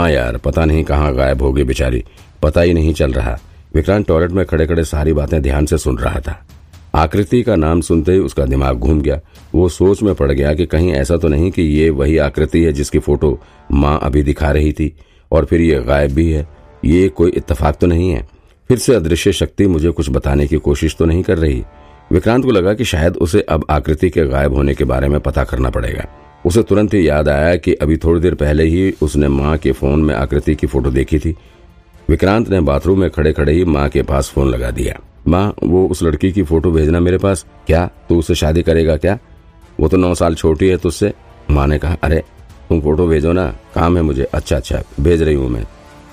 हाँ यार, पता नहीं कहाँ गायब होगी बेचारी। पता ही नहीं चल रहा। विक्रांत टॉयलेट में खड़े खड़े सारी बातें ध्यान से सुन रहा था। आकृति का नाम सुनते ही उसका दिमाग घूम गया। वो सोच में पड़ गया कि कहीं ऐसा तो नहीं कि ये वही आकृति है जिसकी फ़ोटो माँ अभी दिखा रही थी। और फिर ये गायब भी है। ये कोई इत्तेफाक तो नहीं है। फिर से अदृश्य शक्ति मुझे कुछ बताने की कोशिश तो नहीं कर रही। विक्रांत को लगा कि शायद उसे अब आकृति के गायब होने के बारे में पता करना पड़ेगा। उसे तुरंत ही याद आया कि अभी थोड़ी देर पहले ही उसने माँ के फ़ोन में आकृति की फ़ोटो देखी थी। विक्रांत ने बाथरूम में खड़े खड़े ही माँ के पास फ़ोन लगा दिया। माँ, वो उस लड़की की फ़ोटो भेजना मेरे पास? क्या तू उससे शादी करेगा क्या? वो तो नौ साल छोटी है तुझसे। माँ ने कहा, अरे, तुम फ़ोटो भेजो ना। काम है मुझे। अच्छा अच्छा भेज रही हूँ मैं।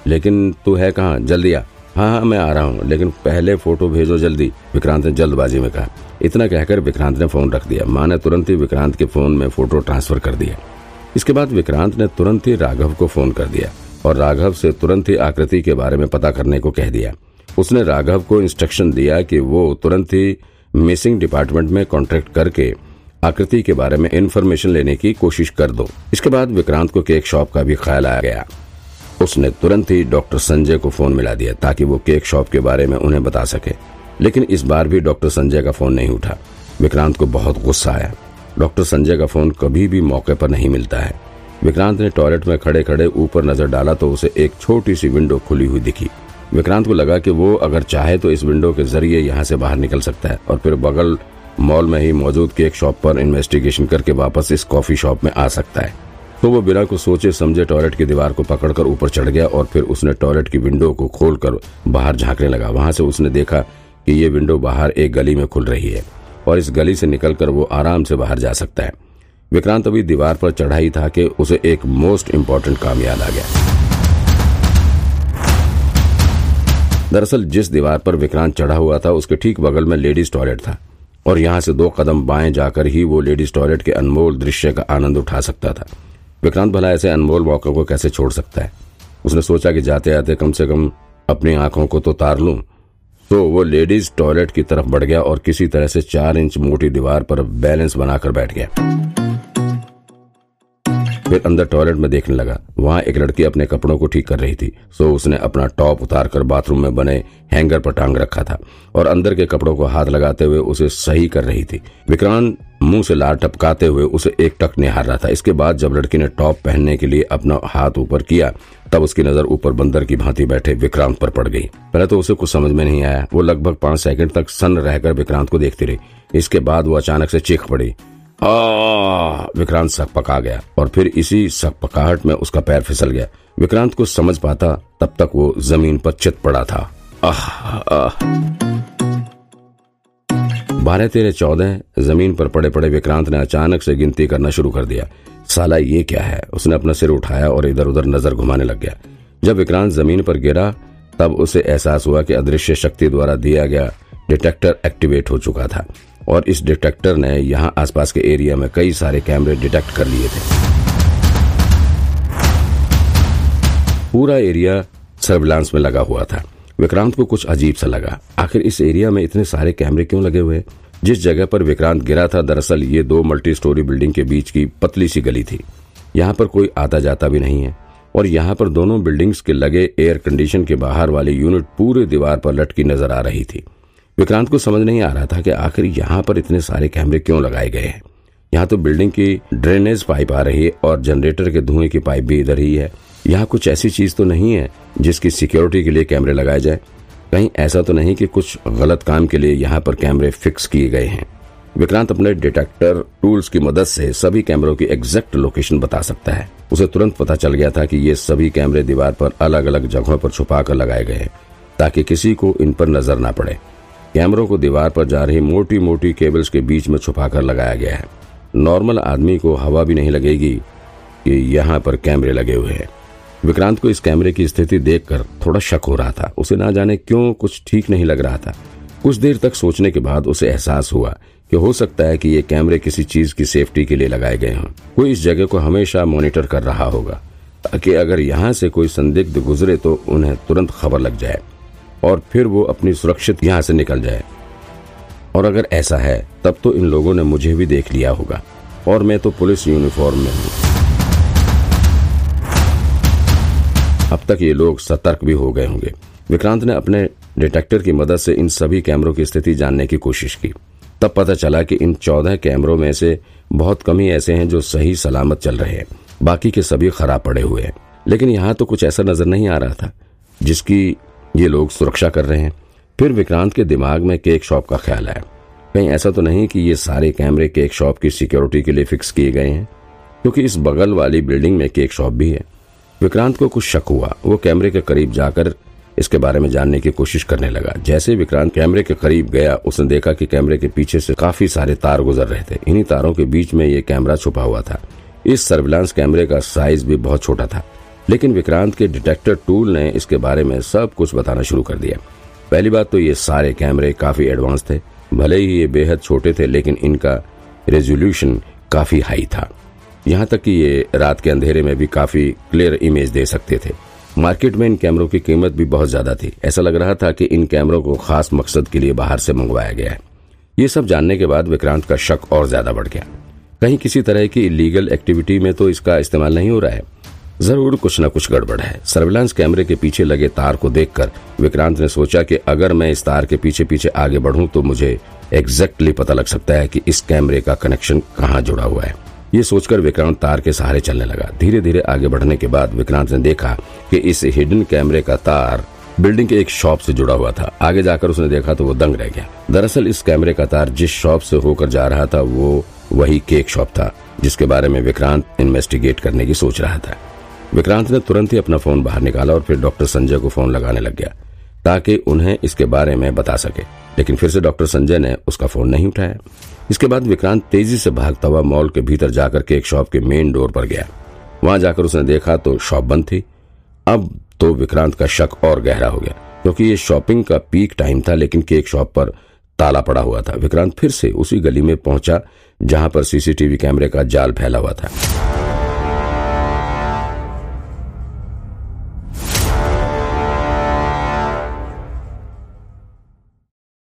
लेकिन तू है कहाँ? जल्दी आ। हाँ हाँ मैं आ रहा हूँ, लेकिन पहले फ़ोटो भेजो जल्दी, विक्रांत ने जल्दबाजी में कहा। इतना कहकर विक्रांत ने फ़ोन रख दिया। माँ ने तुरंत ही विक्रांत के फ़ोन में फ़ोटो ट्रांसफ़र कर दिया। इसके बाद विक्रांत ने तुरंत ही राघव को फ़ोन कर दिया और राघव से तुरंत ही आकृति के बारे में पता करने को कह दिया। उसने राघव को इंस्ट्रक्शन दिया कि वो तुरंत ही मिसिंग डिपार्टमेंट में कॉन्ट्रैक्ट करके आकृति के बारे में इन्फॉर्मेशन लेने की कोशिश कर दो। इसके बाद विक्रांत को केक शॉप का भी ख्याल आ गया। उसने तुरंत ही डॉक्टर संजय को फ़ोन मिला दिया ताकि वो केक शॉप के बारे में उन्हें बता सके। लेकिन इस बार भी डॉक्टर संजय का फ़ोन नहीं उठा। विक्रांत को बहुत गुस्सा आया। डॉक्टर संजय का फ़ोन कभी भी मौके पर नहीं मिलता है। विक्रांत ने टॉयलेट में खड़े खड़े ऊपर नज़र डाला तो उसे एक छोटी सी विंडो खुली हुई दिखी। विक्रांत को लगा कि वो अगर चाहे तो इस विंडो के ज़रिए यहाँ से बाहर निकल सकता है और फिर बगल मॉल में ही मौजूद केक शॉप पर इन्वेस्टिगेशन करके वापस इस कॉफ़ी शॉप में आ सकता है। तो वो बिना को सोचे समझे टॉयलेट की दीवार को पकड़कर ऊपर चढ़ गया और फिर उसने टॉयलेट की विंडो को खोलकर बाहर झांकने लगा। वहाँ से उसने देखा कि ये विंडो बाहर एक गली में खुल रही है और इस गली से निकलकर वो आराम से बाहर जा सकता है। विक्रांत अभी दीवार पर चढ़ा ही था कि उसे एक मोस्ट इम्पोर्टेंट काम याद आ गया। दरअसल जिस दीवार पर विक्रांत चढ़ा हुआ था, उसके ठीक बगल में लेडीज़ टॉयलेट था और यहाँ से दो कदम बाएँ जाकर ही वो लेडीज़ टॉयलेट के अनमोल दृश्य का आनंद उठा सकता था। विक्रांत भला ऐसे अनमोल मौके को कैसे छोड़ सकता है? उसने सोचा कि जाते आते कम से कम अपनी आँखों को तो तार लू। तो वो लेडीज़ टॉयलेट की तरफ़ बढ़ गया और किसी तरह से चार इंच मोटी दीवार पर बैलेंस बनाकर बैठ गया। फिर अंदर टॉयलेट में देखने लगा। वहाँ एक लड़की अपने कपड़ों को ठीक कर रही थी। सो उसने अपना टॉप उतार कर बाथरूम में बने हैंगर पर टांग रखा था और अंदर के कपड़ों को हाथ लगाते हुए उसे सही कर रही थी। विक्रांत मुँह से लार टपकाते हुए उसे एक टक निहार रहा था। इसके बाद जब लड़की ने टॉप पहनने के लिए अपना हाथ ऊपर किया, तब उसकी नज़र ऊपर बंदर की भांति बैठे विक्रांत पर पड़ गई। पहले तो उसे कुछ समझ में नहीं आया। वो लगभग पाँच सेकंड तक सन्न रहकर विक्रांत को देखती रही। इसके बाद वो अचानक से चीख पड़ी विक्रांत सक पका गया और फिर इसी सक पकाहट में उसका पैर फिसल गया। विक्रांत को समझ पाता तब तक वो ज़मीन पर चित पड़ा था। आह। बारह तेरह चौदह, ज़मीन पर पड़े पड़े विक्रांत ने अचानक से गिनती करना शुरू कर दिया। साला ये क्या है? उसने अपना सिर उठाया और इधर उधर नज़र घुमाने लग गया। जब विक्रांत ज़मीन पर गिरा, तब उसे एहसास हुआ कि अदृश्य शक्ति द्वारा दिया गया डिटेक्टर एक्टिवेट हो चुका था। और इस डिटेक्टर ने यहाँ आसपास के एरिया में कई सारे कैमरे डिटेक्ट कर लिए थे। पूरा एरिया सर्विलांस में लगा हुआ था। विक्रांत को कुछ अजीब सा लगा। आखिर इस एरिया में इतने सारे कैमरे क्यों लगे हुए? जिस जगह पर विक्रांत गिरा था, दरअसल ये दो मल्टी स्टोरी बिल्डिंग के बीच की पतली सी गली थी। यहाँ पर कोई आता जाता भी नहीं है। और यहाँ पर दोनों बिल्डिंग्स के लगे एयर कंडीशन के बाहर वाली यूनिट पूरे दीवार पर लटकी नज़र आ रही थी। विक्रांत को समझ नहीं आ रहा था कि आखिर यहाँ पर इतने सारे कैमरे क्यों लगाए गए हैं। यहाँ तो बिल्डिंग की ड्रेनेज पाइप आ रही है और जनरेटर के धुएँ की पाइप भी इधर ही है। यहाँ कुछ ऐसी चीज़ तो नहीं है जिसकी सिक्योरिटी के लिए कैमरे लगाए जाए। कहीं ऐसा तो नहीं कि कुछ गलत काम के लिए यहाँ पर कैमरे फिक्स किए गए हैं। विक्रांत अपने डिटेक्टर टूल्स की मदद से सभी कैमरों की एग्जैक्ट लोकेशन बता सकता है। उसे तुरंत पता चल गया था कि ये सभी कैमरे दीवार पर अलग अलग जगहों पर छुपा कर लगाए गए हैं, ताकि किसी को इन पर नज़र न पड़े। कैमरों को दीवार पर जा रही मोटी मोटी केबल्स के बीच में छुपाकर लगाया गया है। नॉर्मल आदमी को हवा भी नहीं लगेगी कि यहाँ पर कैमरे लगे हुए हैं। विक्रांत को इस कैमरे की स्थिति देखकर थोड़ा शक हो रहा था। उसे ना जाने क्यों कुछ ठीक नहीं लग रहा था। कुछ देर तक सोचने के बाद उसे एहसास हुआ कि हो सकता है कि ये कैमरे किसी चीज़ की सेफ्टी के लिए लगाए गए हों। कोई इस जगह को हमेशा मॉनिटर कर रहा होगा ताकि अगर यहाँ से कोई संदिग्ध गुजरे तो उन्हें तुरंत खबर लग जाए। और फिर वो अपनी सुरक्षित यहाँ से निकल जाए। और अगर ऐसा है, तब तो इन लोगों ने मुझे भी देख लिया होगा, और मैं तो पुलिस यूनिफॉर्म में हूँ। अब तक ये लोग सतर्क भी हो गए होंगे। विक्रांत ने अपने डिटेक्टर की मदद से इन सभी कैमरों की स्थिति जानने की कोशिश की। तब पता चला कि इन चौदह कैमरों में से बहुत कम ही ऐसे हैं जो सही सलामत चल रहे हैं। बाकी के सभी खराब पड़े हुए हैं। लेकिन यहाँ तो कुछ ऐसा नज़र नहीं आ रहा था, जिसकी ये लोग सुरक्षा कर रहे हैं। फिर विक्रांत के दिमाग में केक शॉप का ख्याल आया। कहीं ऐसा तो नहीं कि ये सारे कैमरे केक शॉप की सिक्योरिटी के लिए फिक्स किए गए हैं, क्योंकि इस बगल वाली बिल्डिंग में केक शॉप भी है। विक्रांत को कुछ शक हुआ। वो कैमरे के करीब जाकर इसके बारे में जानने की कोशिश करने लगा। जैसे विक्रांत कैमरे के करीब गया, उसने देखा कि कैमरे के पीछे से काफ़ी सारे तार गुजर रहे थे। इन्हीं तारों के बीच में ये कैमरा छुपा हुआ था। इस सर्विलांस कैमरे का साइज़ भी बहुत छोटा था। लेकिन विक्रांत के डिटेक्टर टूल ने इसके बारे में सब कुछ बताना शुरू कर दिया। पहली बात तो ये सारे कैमरे काफ़ी एडवांस थे। भले ही ये बेहद छोटे थे, लेकिन इनका रेजोल्यूशन काफ़ी हाई था। यहाँ तक कि ये रात के अंधेरे में भी काफ़ी क्लियर इमेज दे सकते थे। मार्केट में इन कैमरों की कीमत भी बहुत ज़्यादा थी। ऐसा लग रहा था कि इन कैमरों को खास मकसद के लिए बाहर से मंगवाया गया है। ये सब जानने के बाद विक्रांत का शक और ज़्यादा बढ़ गया। कहीं किसी तरह की इलीगल एक्टिविटी में तो इसका इस्तेमाल नहीं हो रहा है। ज़रूर कुछ न कुछ गड़बड़ है। सर्विलांस कैमरे के पीछे लगे तार को देखकर विक्रांत ने सोचा कि अगर मैं इस तार के पीछे पीछे आगे बढ़ूं तो मुझे एग्जैक्टली पता लग सकता है कि इस कैमरे का कनेक्शन कहाँ जुड़ा हुआ है। ये सोचकर विक्रांत तार के सहारे चलने लगा। धीरे धीरे आगे बढ़ने के बाद विक्रांत ने देखा कि इस हिडन कैमरे का तार बिल्डिंग के एक शॉप से जुड़ा हुआ था। आगे जाकर उसने देखा तो वो दंग रह गया। दरअसल इस कैमरे का तार जिस शॉप से होकर जा रहा था, वो वही केक शॉप था, जिसके बारे में विक्रांत इन्वेस्टिगेट करने की सोच रहा था। विक्रांत ने तुरंत ही अपना फ़ोन बाहर निकाला और फिर डॉक्टर संजय को फ़ोन लगाने लग गया, ताकि उन्हें इसके बारे में बता सके। लेकिन फिर से डॉक्टर संजय ने उसका फ़ोन नहीं उठाया। इसके बाद विक्रांत तेज़ी से भागता हुआ मॉल के भीतर जाकर केक शॉप के मेन डोर पर गया। वहाँ जाकर उसने देखा तो शॉप बंद थी। अब तो विक्रांत का शक और गहरा हो गया, क्योंकि ये शॉपिंग का पीक टाइम था, लेकिन केक शॉप पर ताला पड़ा हुआ था। विक्रांत फिर से उसी गली में पहुँचा, जहाँ पर सीसीटीवी कैमरे का जाल फैला हुआ था।